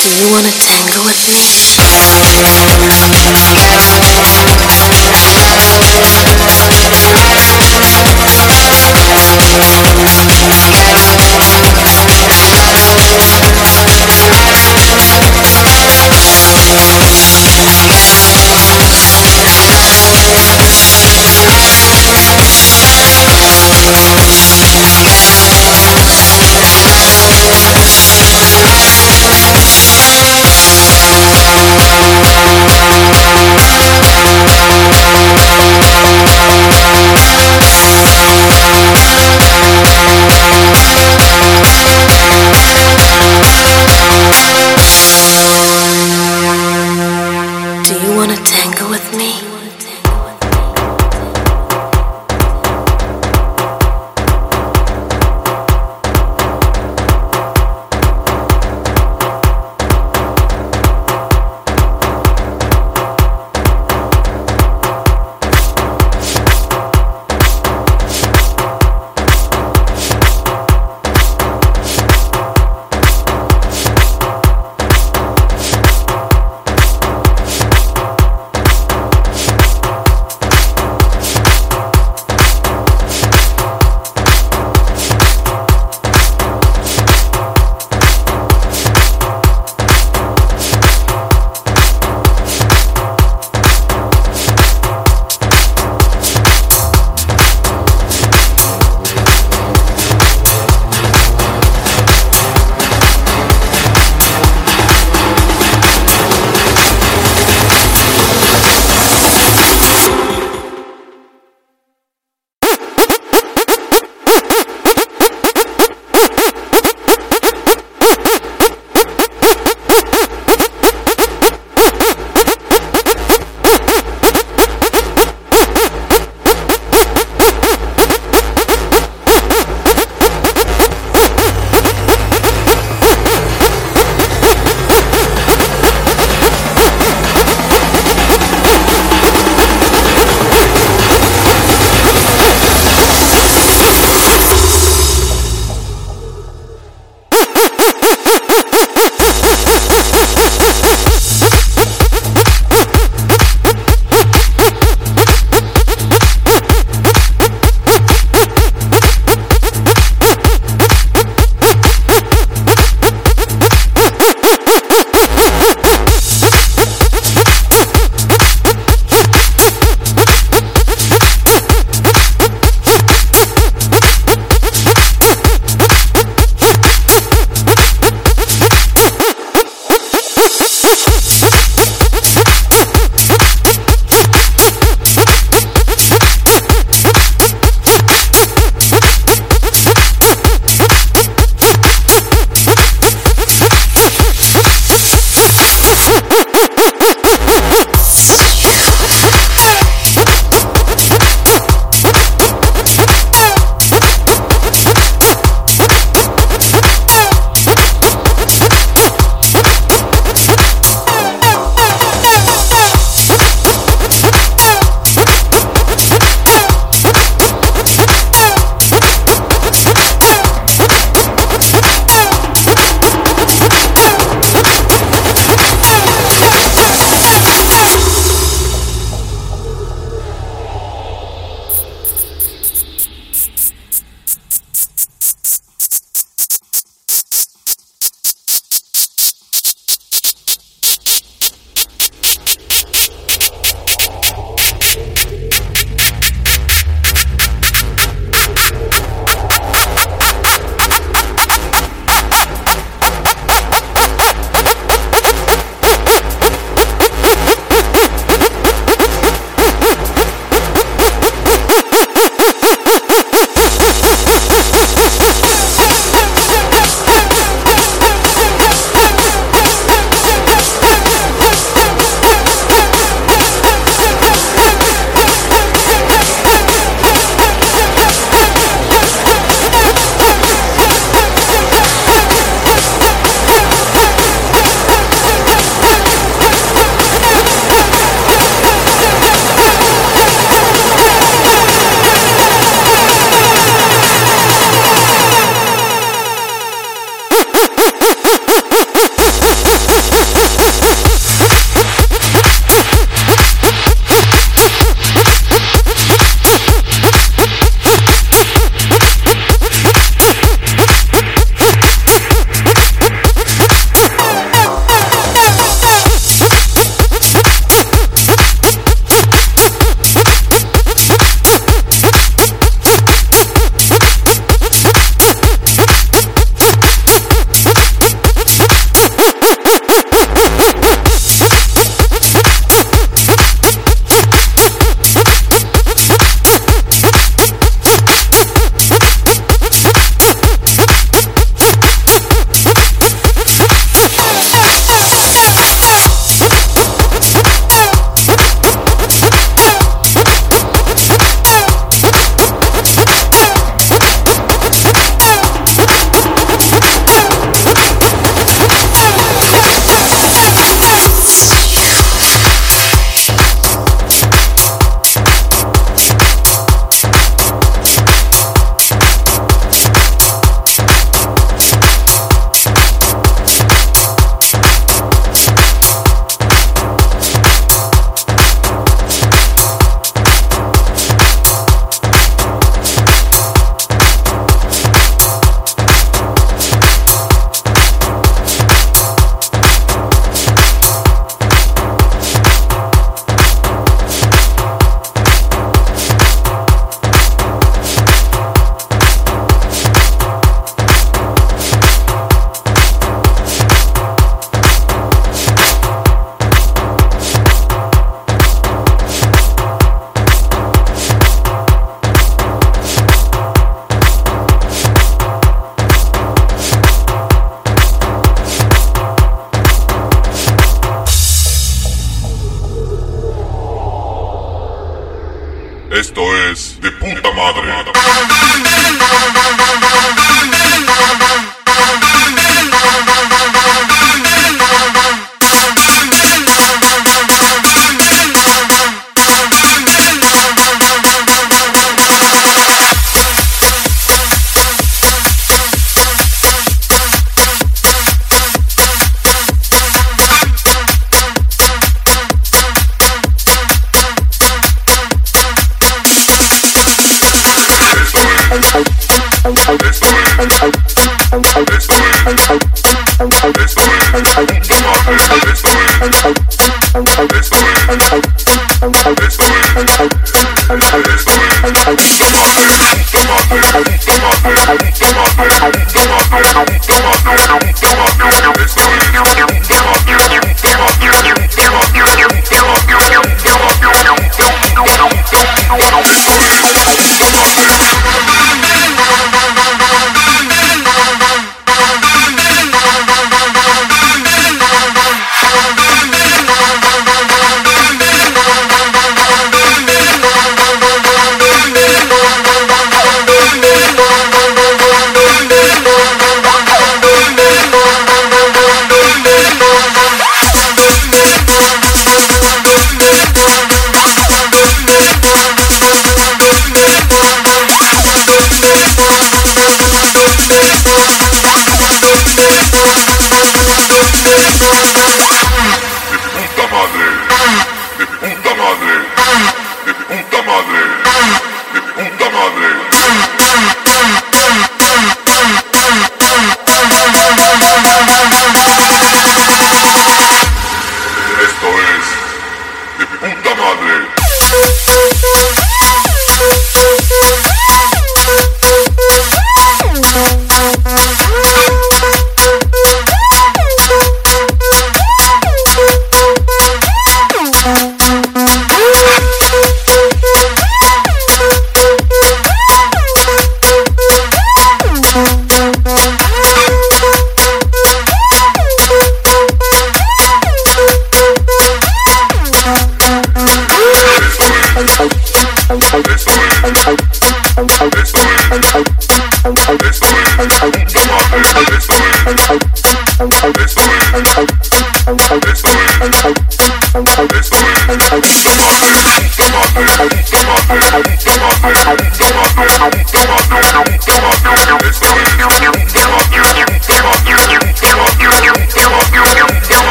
Do you want to tango with me?